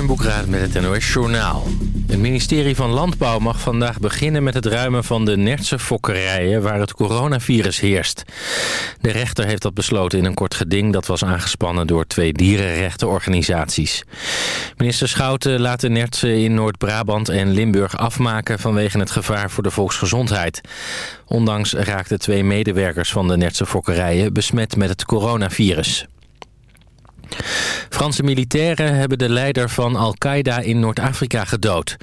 Jurjen Boekraad met het NOS Journaal. Het ministerie van Landbouw mag vandaag beginnen met het ruimen van de Nertse fokkerijen waar het coronavirus heerst. De rechter heeft dat besloten in een kort geding dat was aangespannen door twee dierenrechtenorganisaties. Minister Schouten laat de Nertsen in Noord-Brabant en Limburg afmaken vanwege het gevaar voor de volksgezondheid. Ondanks raakten twee medewerkers van de Nertse fokkerijen besmet met het coronavirus. Franse militairen hebben de leider van Al-Qaeda in Noord-Afrika gedood.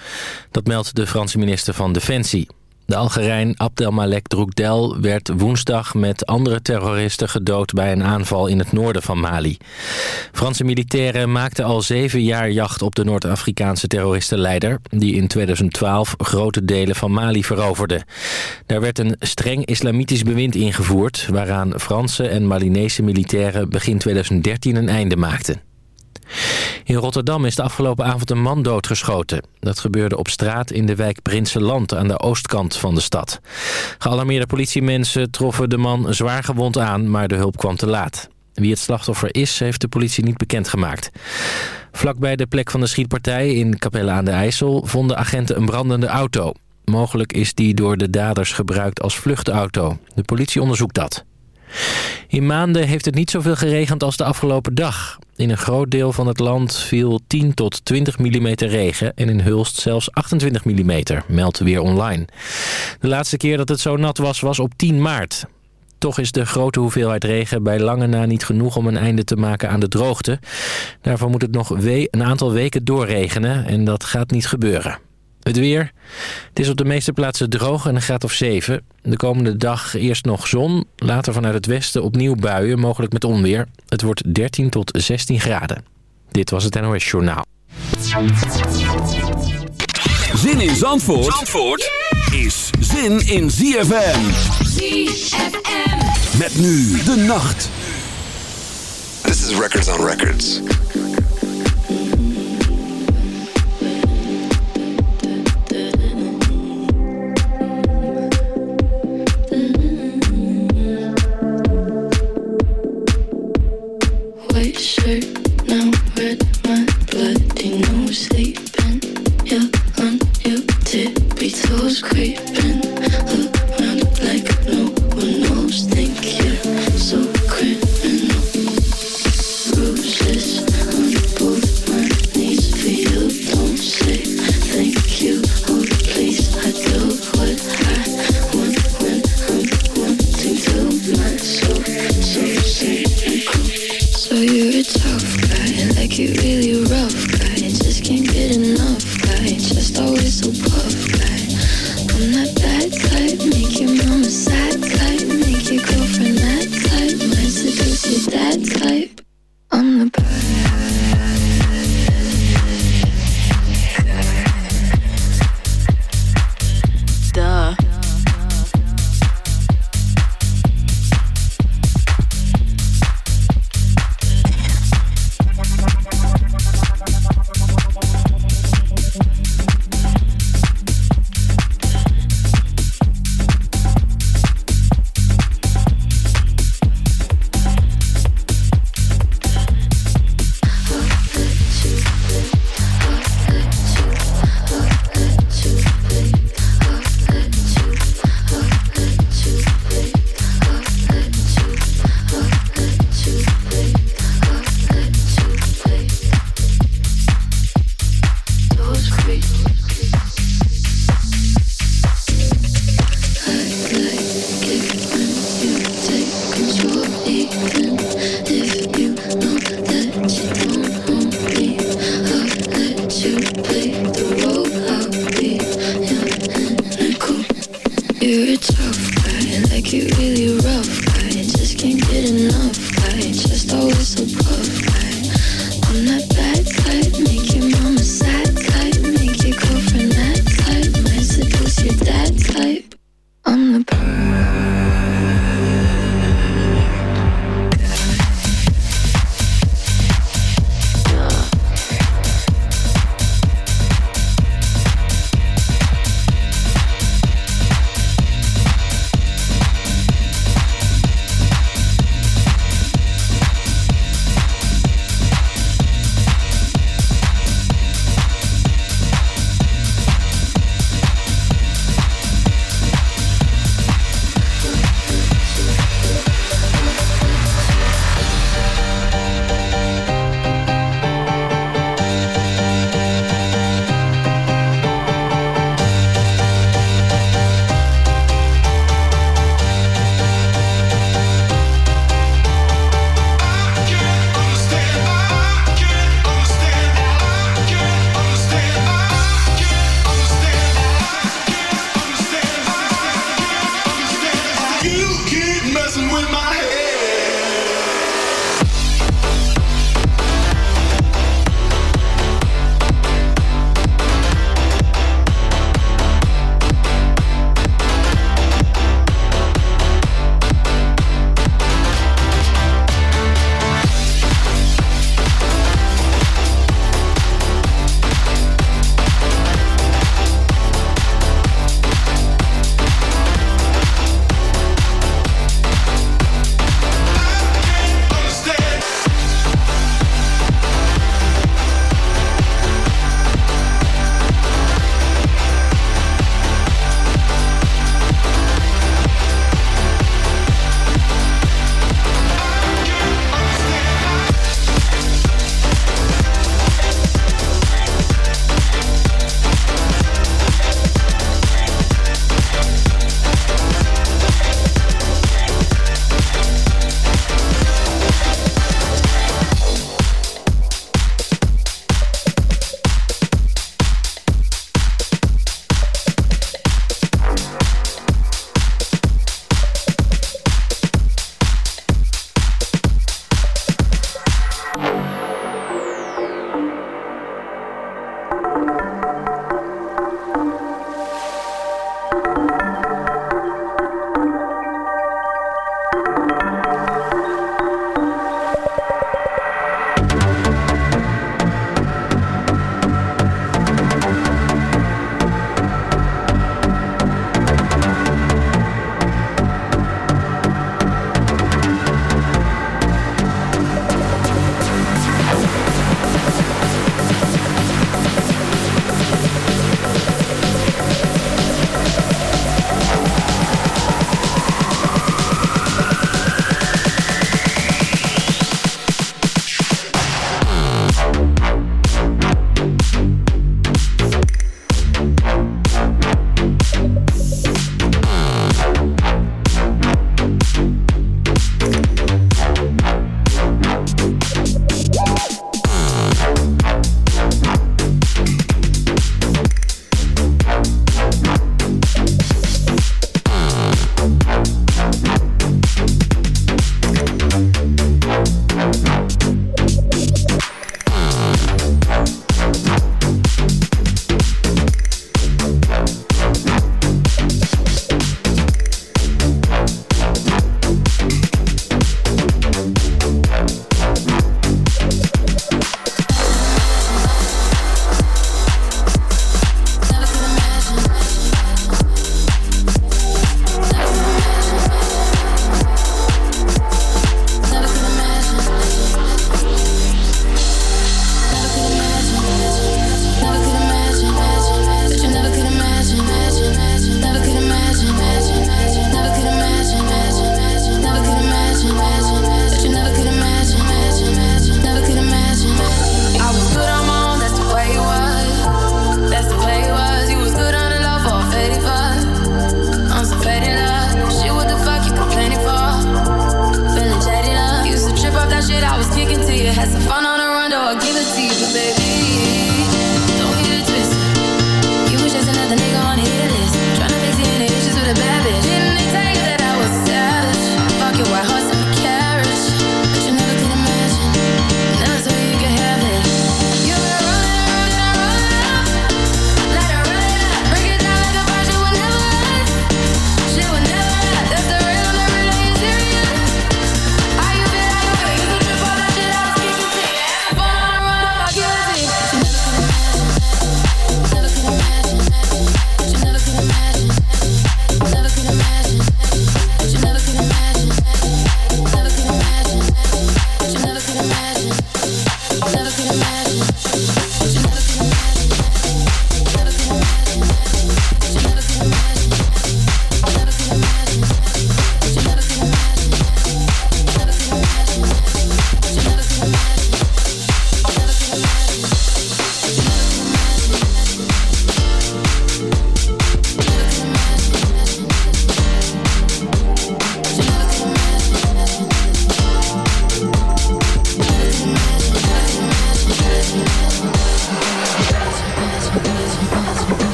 Dat meldt de Franse minister van Defensie. De Algerijn Abdelmalek Droukdel werd woensdag met andere terroristen gedood bij een aanval in het noorden van Mali. Franse militairen maakten al zeven jaar jacht op de Noord-Afrikaanse terroristenleider... die in 2012 grote delen van Mali veroverde. Daar werd een streng islamitisch bewind ingevoerd... waaraan Franse en Malinese militairen begin 2013 een einde maakten. In Rotterdam is de afgelopen avond een man doodgeschoten. Dat gebeurde op straat in de wijk Prinsenland aan de oostkant van de stad. Gealarmeerde politiemensen troffen de man zwaar gewond aan, maar de hulp kwam te laat. Wie het slachtoffer is, heeft de politie niet bekendgemaakt. Vlakbij de plek van de schietpartij in Capelle aan de IJssel... vonden agenten een brandende auto. Mogelijk is die door de daders gebruikt als vluchtauto. De politie onderzoekt dat. In maanden heeft het niet zoveel geregend als de afgelopen dag. In een groot deel van het land viel 10 tot 20 mm regen... en in Hulst zelfs 28 mm, meldt weer online. De laatste keer dat het zo nat was, was op 10 maart. Toch is de grote hoeveelheid regen bij lange na niet genoeg om een einde te maken aan de droogte. Daarvoor moet het nog een aantal weken doorregenen en dat gaat niet gebeuren. Het weer. Het is op de meeste plaatsen droog en een graad of 7. De komende dag eerst nog zon. Later vanuit het westen opnieuw buien, mogelijk met onweer. Het wordt 13 tot 16 graden. Dit was het NOS Journaal. Zin in Zandvoort, Zandvoort is zin in ZFM. ZFM. Met nu de nacht. This is Records on Records. was creep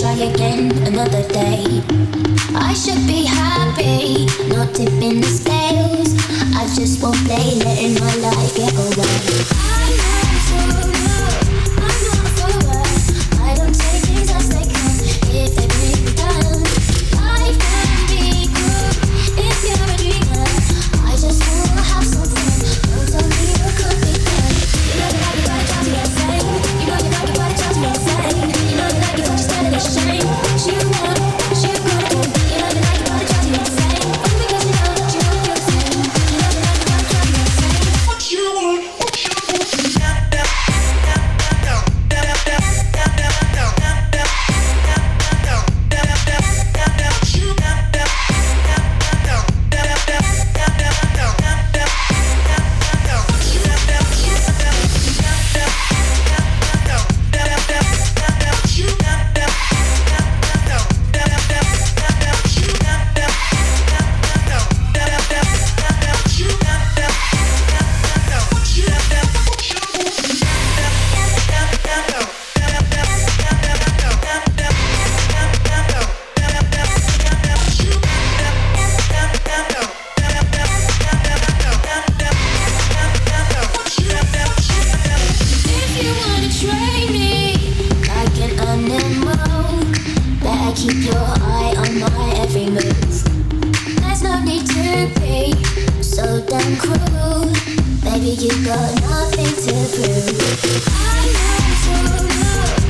try again another day. I should be happy, not tipping the scales. I just won't play, letting my life get away. There's no need to be so damn cruel. Baby, you got nothing to prove. I know, so know.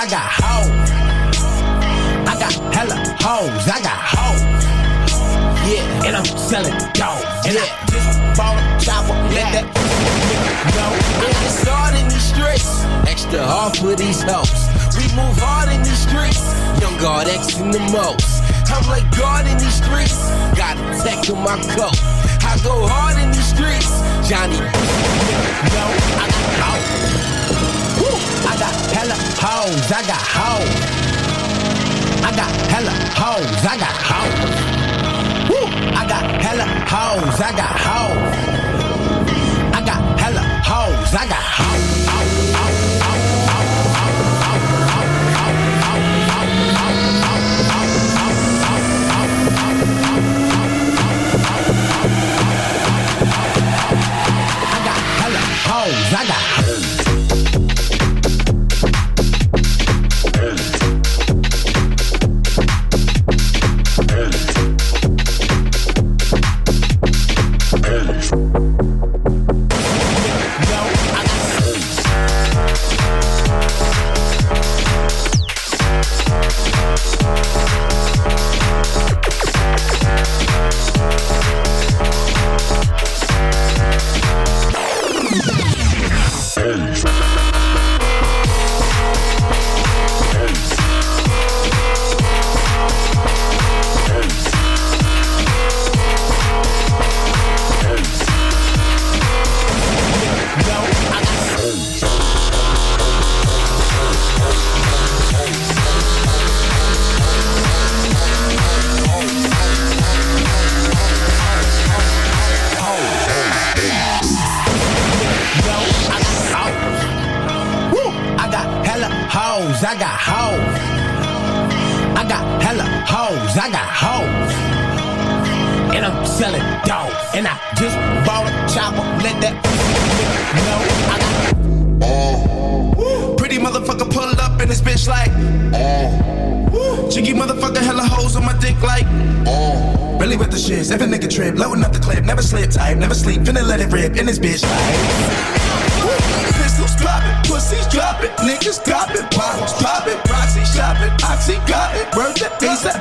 I got hoes. I got hella hoes. I got hoes. Yeah, and I'm selling. And yeah. I just bought a chopper. Let that go. I got started in these streets. Extra hard for these hoes. We move hard in these streets. Young God X in the most. I'm like God in these streets. Got a tech in my coat. I go hard in these streets. Johnny, no, I got hoes. Hella hoes. I got hoes. I got hella hoes. I got hoes. Woo, I got hella hoes. I got hoes. I got hella hoes. I got hoes.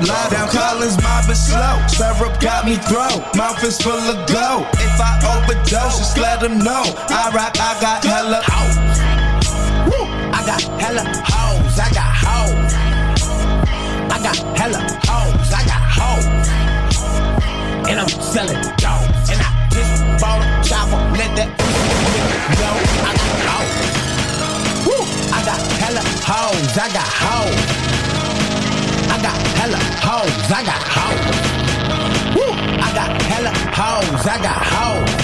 Lie down. Collins mobbing slow, syrup got me throw, mouth is full of glow. If I overdose, just let them know. I rock, I got hella hoes. I got hella hoes, I got hoes. I got hella hoes, I got hoes. And I'm selling dope, and I just bought a chopper, let that go. I got hoes. I got hella hoes. I got hoes. Got hella hoes. I got hoes. Woo! I got hella hoes. I got hoes.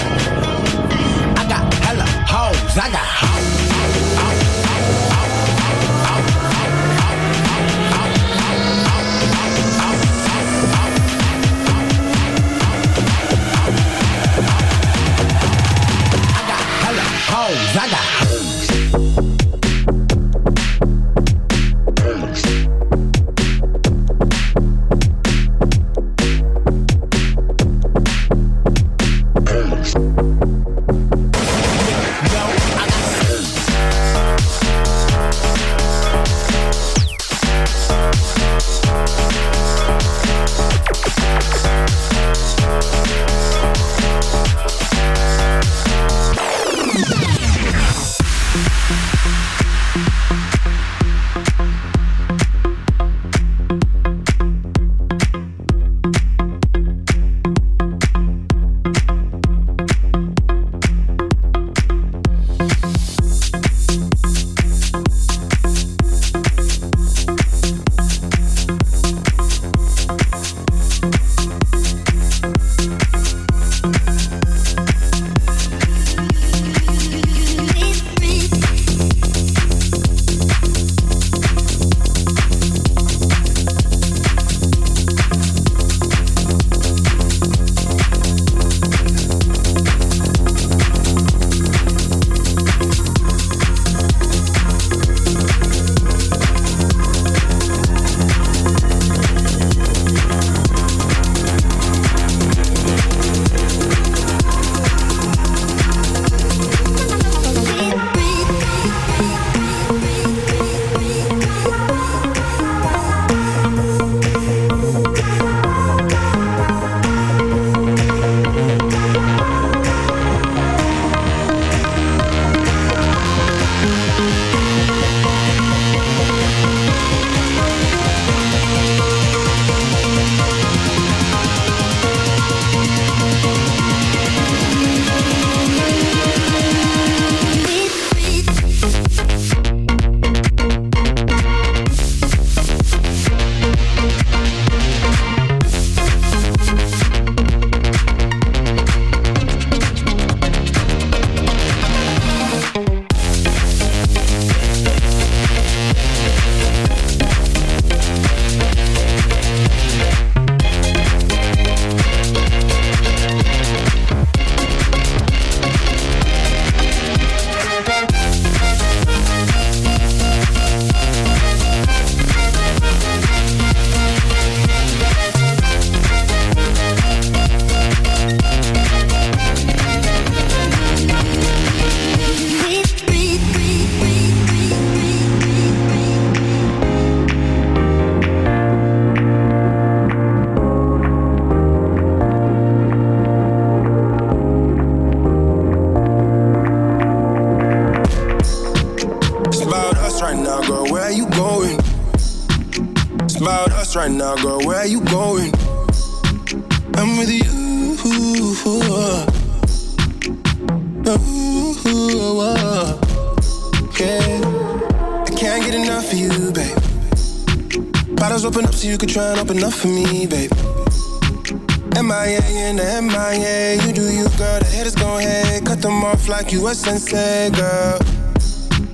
Like you a sensei, girl.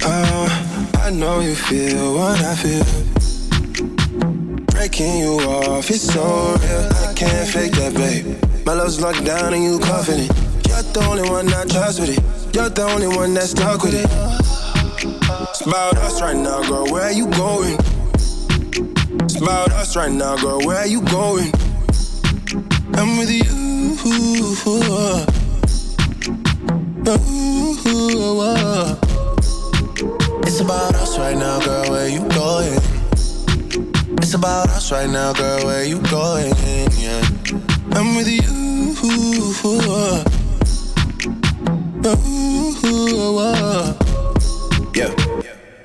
Uh, I know you feel what I feel. Breaking you off, it's so real. I can't fake that, babe. My love's locked down and you confident. You're the only one I trust with it. You're the only one that's stuck with it. It's about us right now, girl. Where you going? It's about us right now, girl. Where you going? I'm with you. It's about us right now, girl. Where you going? It's about us right now, girl. Where you going? Yeah. I'm with you. Ooh, Yeah.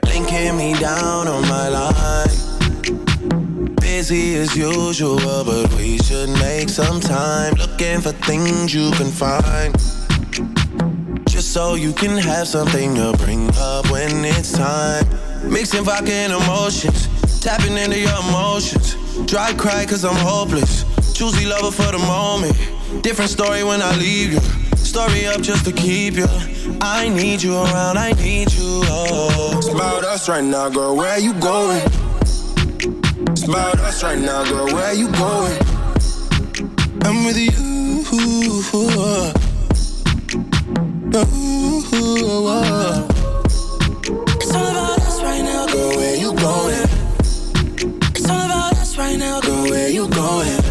Linking me down on my line. Busy as usual, but we should make some time. Looking for things you can find. So you can have something to bring up when it's time. Mixing vodka and emotions. Tapping into your emotions. Dry cry cause I'm hopeless. Choosy lover for the moment. Different story when I leave you. Story up just to keep you. I need you around, I need you. Oh. It's about us right now, girl. Where you going? It's about us right now, girl. Where you going? I'm with you. Girl. Where you going?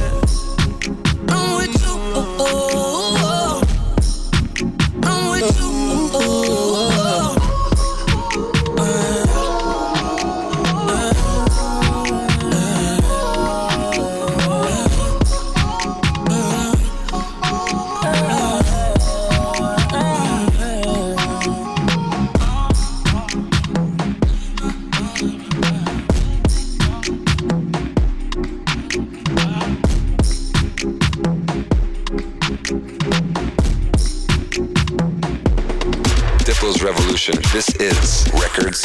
Is Records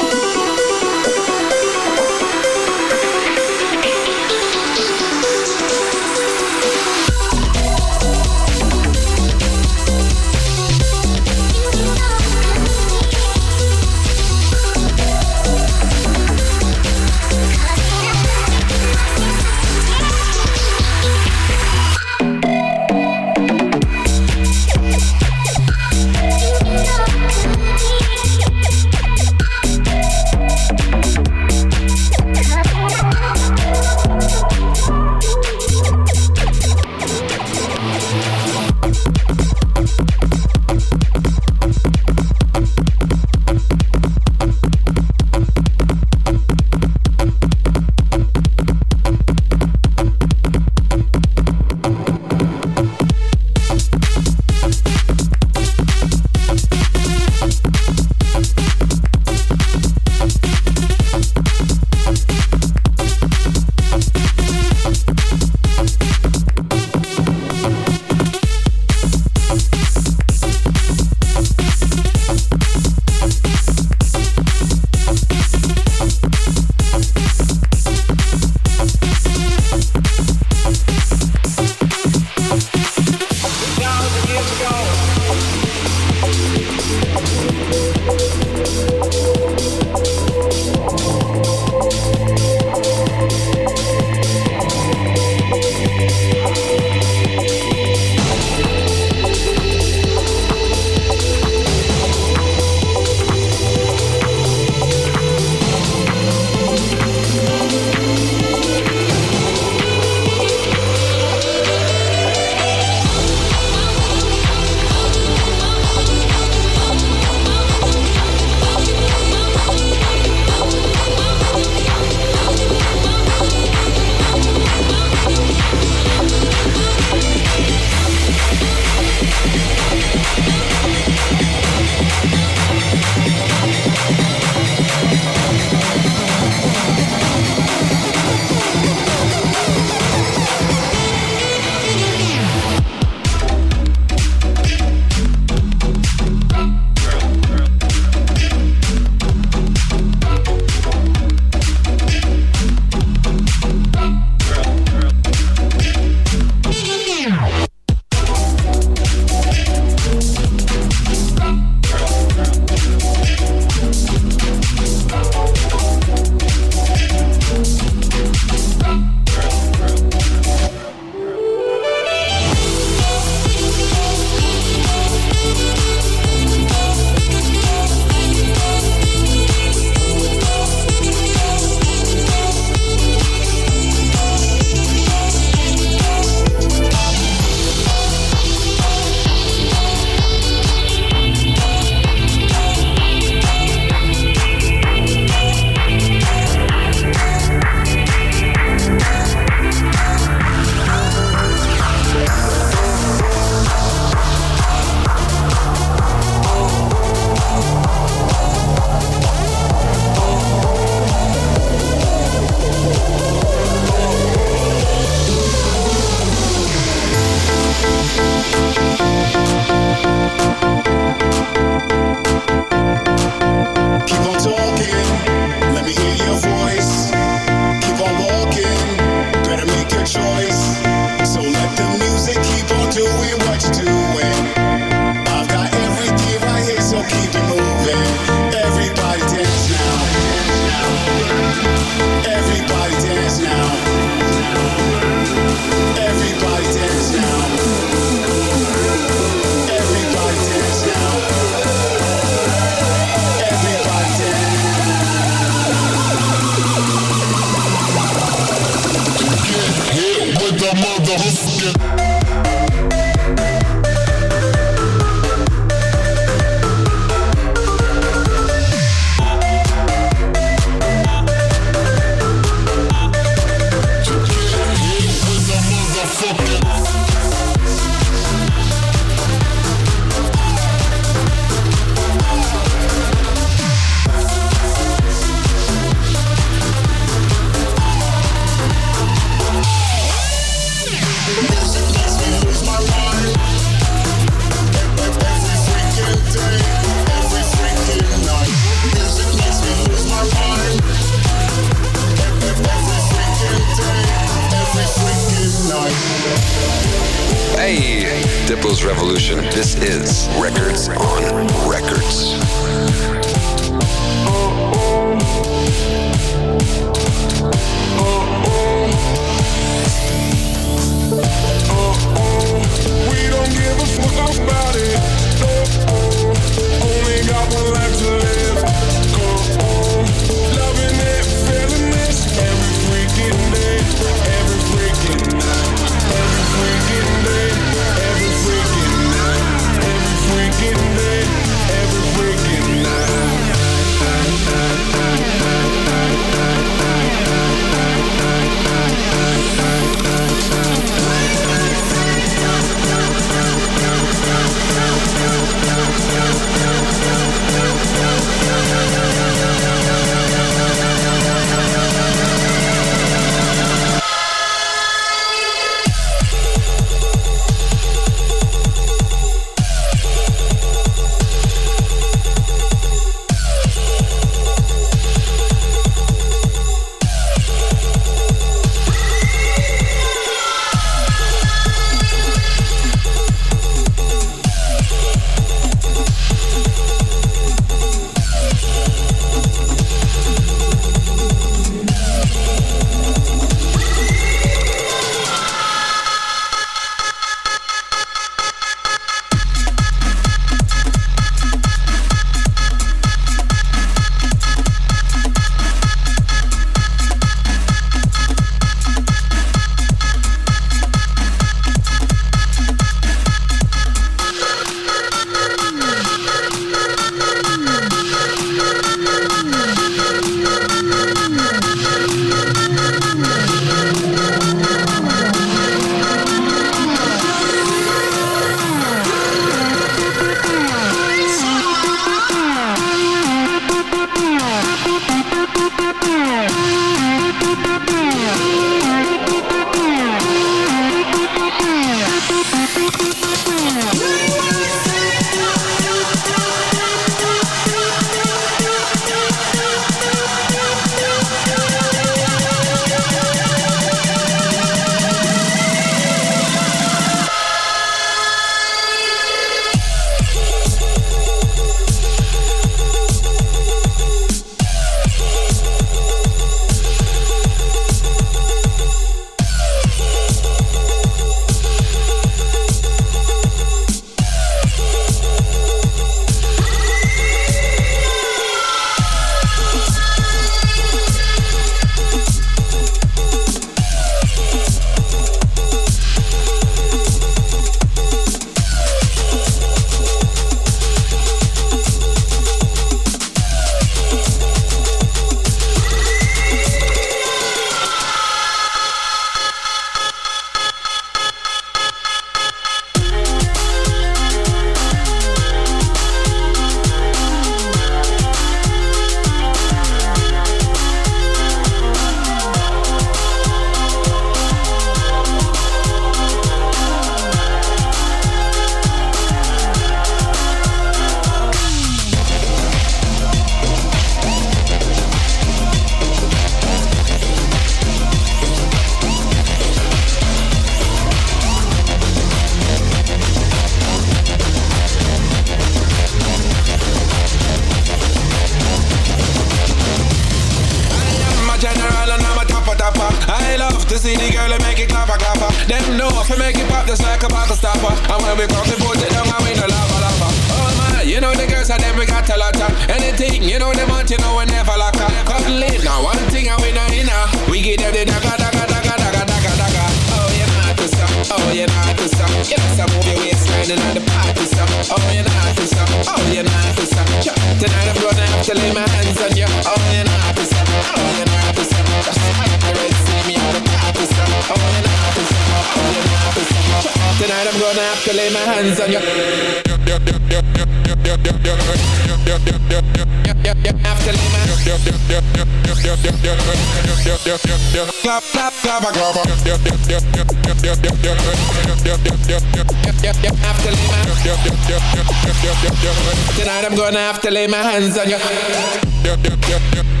my hands on you. Clap, clap, clap, clap.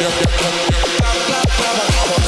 Wave, wave, wave